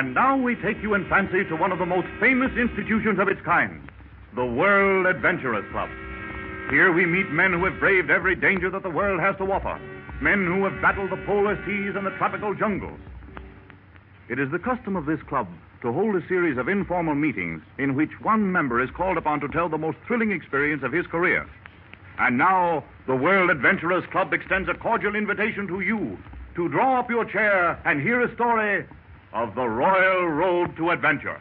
And now we take you in fancy to one of the most famous institutions of its kind, the World Adventurers Club. Here we meet men who have braved every danger that the world has to offer, men who have battled the polar seas and the tropical jungles. It is the custom of this club to hold a series of informal meetings in which one member is called upon to tell the most thrilling experience of his career. And now, the World Adventurers Club extends a cordial invitation to you to draw up your chair and hear a story of the Royal Road to Adventure.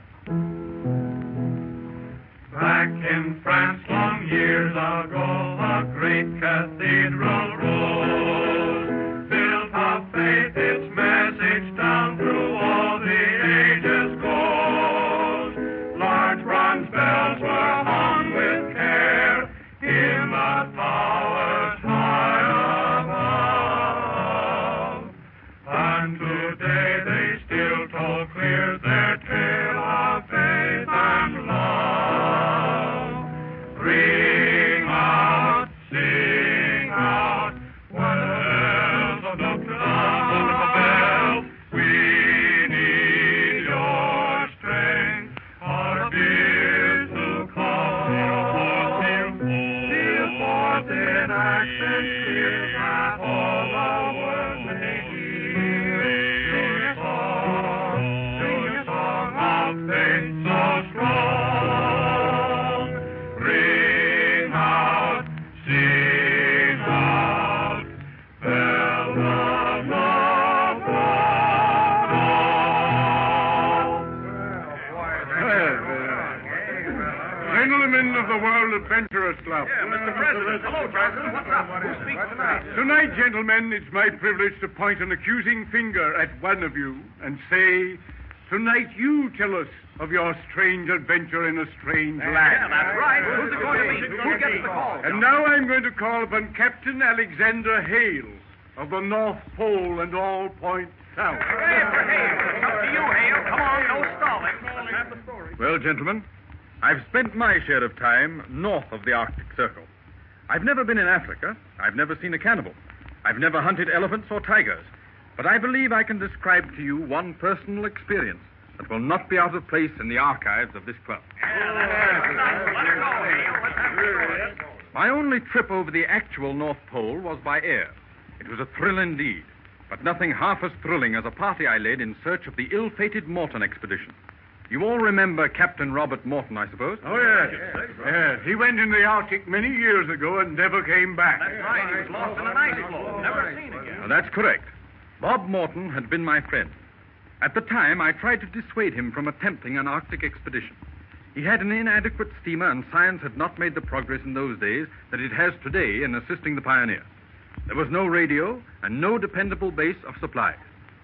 Back in France long years ago, a great cathedral rose, built of faith, its message of the World Adventurers Club. Mr. President. Hello, President. What's up? Who speaks tonight? Tonight, gentlemen, it's my privilege to point an accusing finger at one of you and say, tonight you tell us of your strange adventure in a strange land. Yeah, that's right. Who's it going to be? Who gets the call? And now I'm going to call upon Captain Alexander Hale of the North Pole and All Points South. Hey, for Hale. It's up to you, Hale. Come on, no stalling. Have the story. Well, gentlemen, I've spent my share of time north of the Arctic Circle. I've never been in Africa. I've never seen a cannibal. I've never hunted elephants or tigers. But I believe I can describe to you one personal experience that will not be out of place in the archives of this club. My only trip over the actual North Pole was by air. It was a thrill indeed, but nothing half as thrilling as a party I led in search of the ill fated Morton expedition. You all remember Captain Robert Morton, I suppose? Oh, yes. Yes, yes. he went in the Arctic many years ago and never came back. That's right. He was lost in an ice floe. Never seen again. Now, that's correct. Bob Morton had been my friend. At the time, I tried to dissuade him from attempting an Arctic expedition. He had an inadequate steamer, and science had not made the progress in those days that it has today in assisting the pioneer. There was no radio and no dependable base of supplies.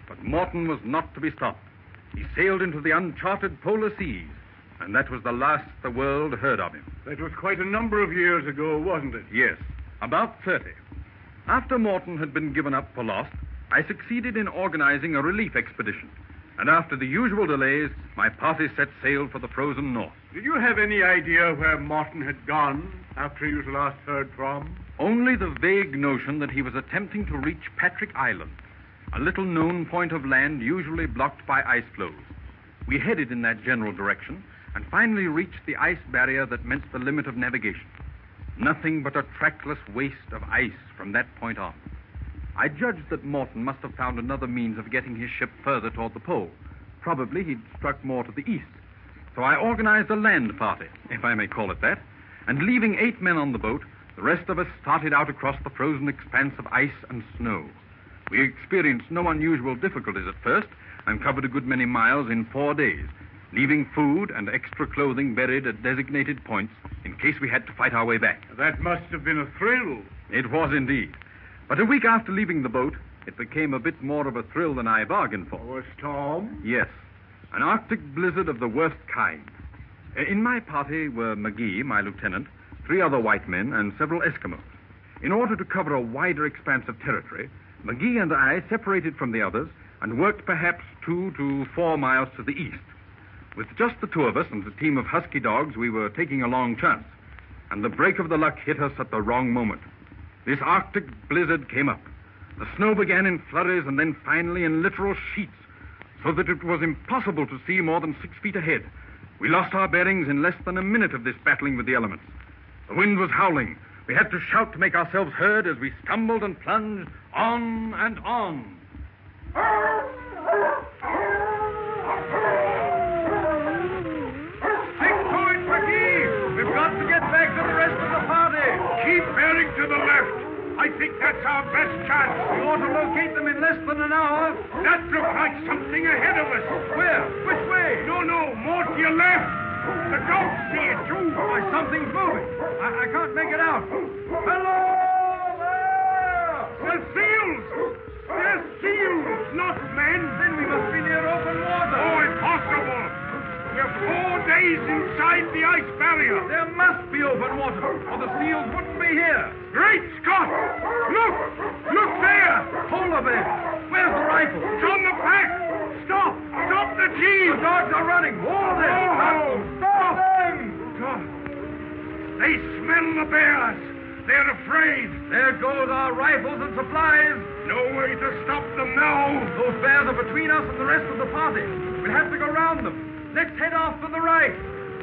But Morton was not to be stopped. He sailed into the uncharted polar seas, and that was the last the world heard of him. That was quite a number of years ago, wasn't it? Yes, about 30. After Morton had been given up for lost, I succeeded in organizing a relief expedition. And after the usual delays, my party set sail for the frozen north. Did you have any idea where Morton had gone after he was last heard from? Only the vague notion that he was attempting to reach Patrick Island, a little known point of land usually blocked by ice floes. We headed in that general direction and finally reached the ice barrier that meant the limit of navigation. Nothing but a trackless waste of ice from that point on. I judged that Morton must have found another means of getting his ship further toward the pole. Probably he'd struck more to the east. So I organized a land party, if I may call it that, and leaving eight men on the boat, the rest of us started out across the frozen expanse of ice and snow. We experienced no unusual difficulties at first and covered a good many miles in four days, leaving food and extra clothing buried at designated points in case we had to fight our way back. That must have been a thrill. It was indeed. But a week after leaving the boat, it became a bit more of a thrill than I bargained for. Oh, a storm? Yes, an Arctic blizzard of the worst kind. In my party were McGee, my lieutenant, three other white men, and several Eskimos. In order to cover a wider expanse of territory, McGee and I separated from the others and worked perhaps two to four miles to the east. With just the two of us and the team of husky dogs, we were taking a long chance. And the break of the luck hit us at the wrong moment. This Arctic blizzard came up. The snow began in flurries and then finally in literal sheets. so that it was impossible to see more than six feet ahead. We lost our bearings in less than a minute of this battling with the elements. The wind was howling. We had to shout to make ourselves heard as we stumbled and plunged on and on. Stick to it, McGee! We've got to get back to the rest of the party. Keep bearing to the left. I think that's our best chance. We ought to locate them in less than an hour. That looks like something ahead of us. Where? Which way? No, no, more to your left. The dogs see it, too. Why, something's moving. I, I can't make it out. Hello there! They're seals! They're seals, not men. Then we must be near open water. Oh, impossible. We're four days inside the ice barrier. There must be open water, or the seals wouldn't be here. Great Scott! Look! Look there! Polar bear! Where's the rifle? It's on the pack! Stop! Stop the team! The dogs are running! Wall them! Oh, stop them! They smell the bears! They're afraid! There goes our rifles and supplies! No way to stop them now! Those bears are between us and the rest of the party. We'll have to go round them. Let's head off to the right.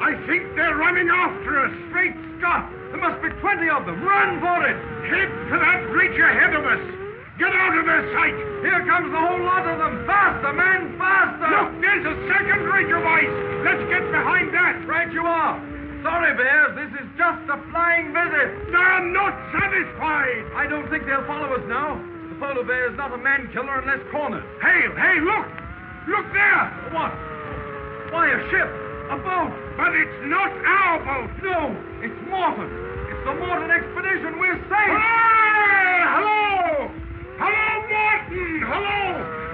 I think they're running after us. Great Scott! There must be 20 of them. Run for it! Head to that ridge ahead of us. Get out of their sight. Here comes the whole lot of them. Faster, man, faster! Look, there's a second ridge of. Let's get behind that. Right you are. Sorry, Bears, this is just a flying visit. They're not satisfied. I don't think they'll follow us now. The polar bear is not a man killer unless cornered. Hey, hey, look! Look there! What? Why, a ship! A boat! But it's not our boat! No, it's Morton! It's the Morton expedition! We're safe! Hey! Hello! Hello, Morton! Hello!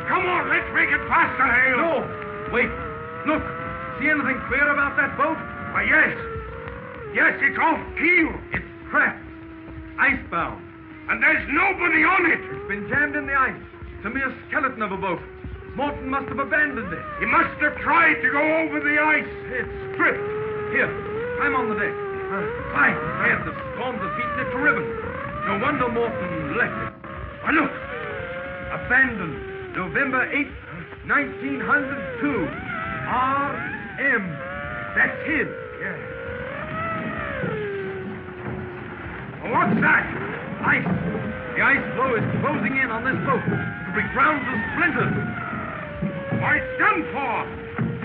Come on, let's make it faster, Hale! No! Wait! Look! See anything queer about that boat? Why, yes! Yes, it's off keel! It's trapped! Icebound! And there's nobody on it! It's been jammed in the ice. It's a mere skeleton of a boat. Morton must have abandoned it. He must have tried to go over the ice. It's stripped. Here, I'm on the deck. Uh, climb. There, the storms have beaten it to ribbons. No wonder Morton left it. Look. Abandoned. November 8th, 1902. R.M. That's his. Yeah. What's that? Ice. The ice floe is closing in on this boat. It'll be ground to splinters. Why, it's done for.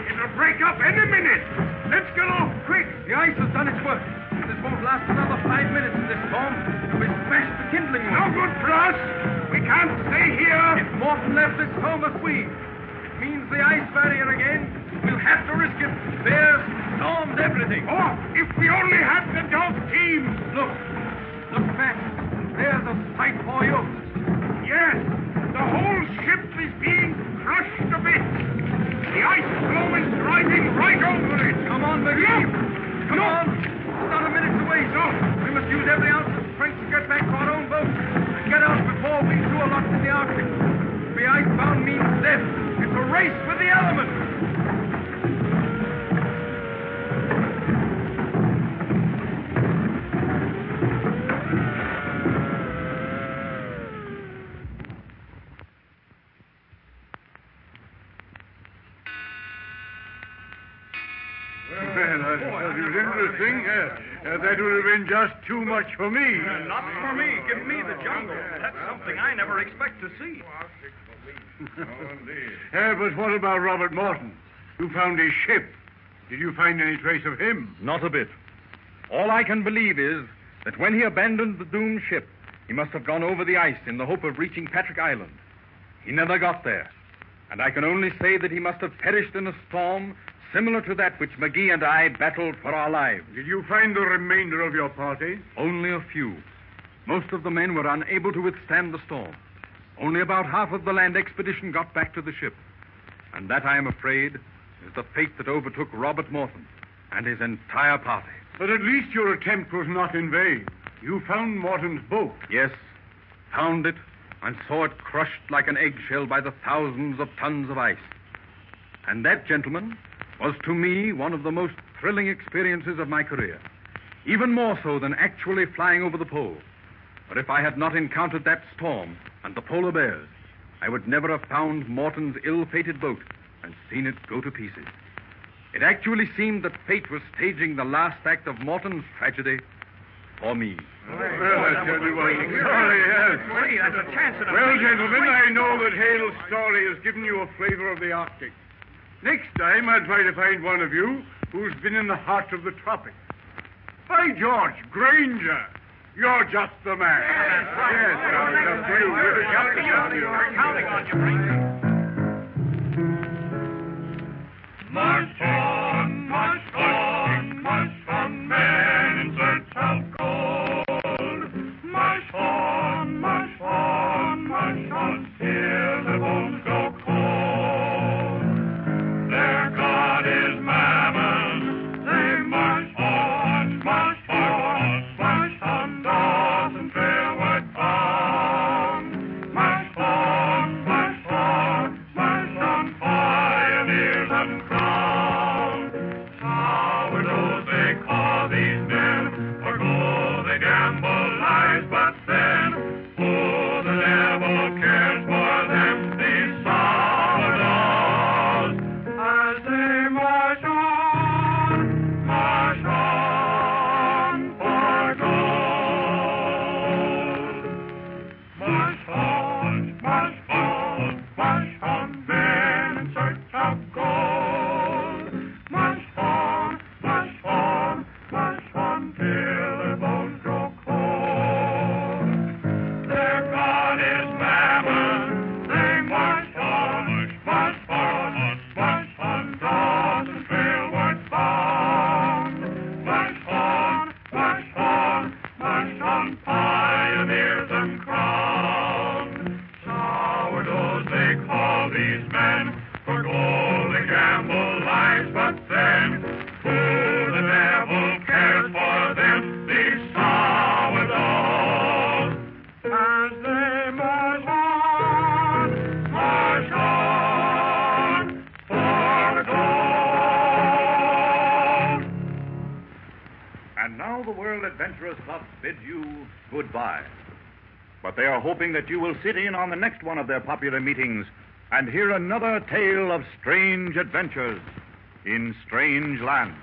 It'll break up any minute. Let's get off quick. The ice has done its work. This won't last another five minutes in this storm. We'll smash the kindling wood. No good for us. We can't stay here. If Morton left this home must we. It means the ice barrier again. We'll have to risk it. Bears stormed everything. Oh, if we only had the dog team. Look. Look back. There's a sight for you. Yes. The whole ship is being crushed to bits. The ice floe is driving right over it. Come on, McGee. Come on. It's not a minute to waste. No. We must use every ounce of strength to get back to our own boat and get out before we two are locked in the Arctic. To be icebound means death. It's a race with the elements. Been just too much for me. Not for me. Give me the jungle. That's something I never expect to see. Uh, but what about Robert Morton? You found his ship. Did you find any trace of him? Not a bit. All I can believe is that when he abandoned the doomed ship, he must have gone over the ice in the hope of reaching Patrick Island. He never got there. And I can only say that he must have perished in a storm similar to that which McGee and I battled for our lives. Did you find the remainder of your party? Only a few. Most of the men were unable to withstand the storm. Only about half of the land expedition got back to the ship. And that, I am afraid, is the fate that overtook Robert Morton and his entire party. But at least your attempt was not in vain. You found Morton's boat. Yes, found it and saw it crushed like an eggshell by the thousands of tons of ice. And that, gentlemen, was to me one of the most thrilling experiences of my career. Even more so than actually flying over the pole. For if I had not encountered that storm and the polar bears, I would never have found Morton's ill fated boat and seen it go to pieces. It actually seemed that fate was staging the last act of Morton's tragedy for me. Yes. Well, gentlemen, I know that Hale's story has given you a flavor of the Arctic. Next time, I'll try to find one of you who's been in the heart of the tropics. By George, Granger, you're just the man. right. Yes, I'll just you. We're counting on you. We're counting on you, Granger. March lives, but Bids you goodbye. But they are hoping that you will sit in on the next one of their popular meetings and hear another tale of strange adventures in strange lands.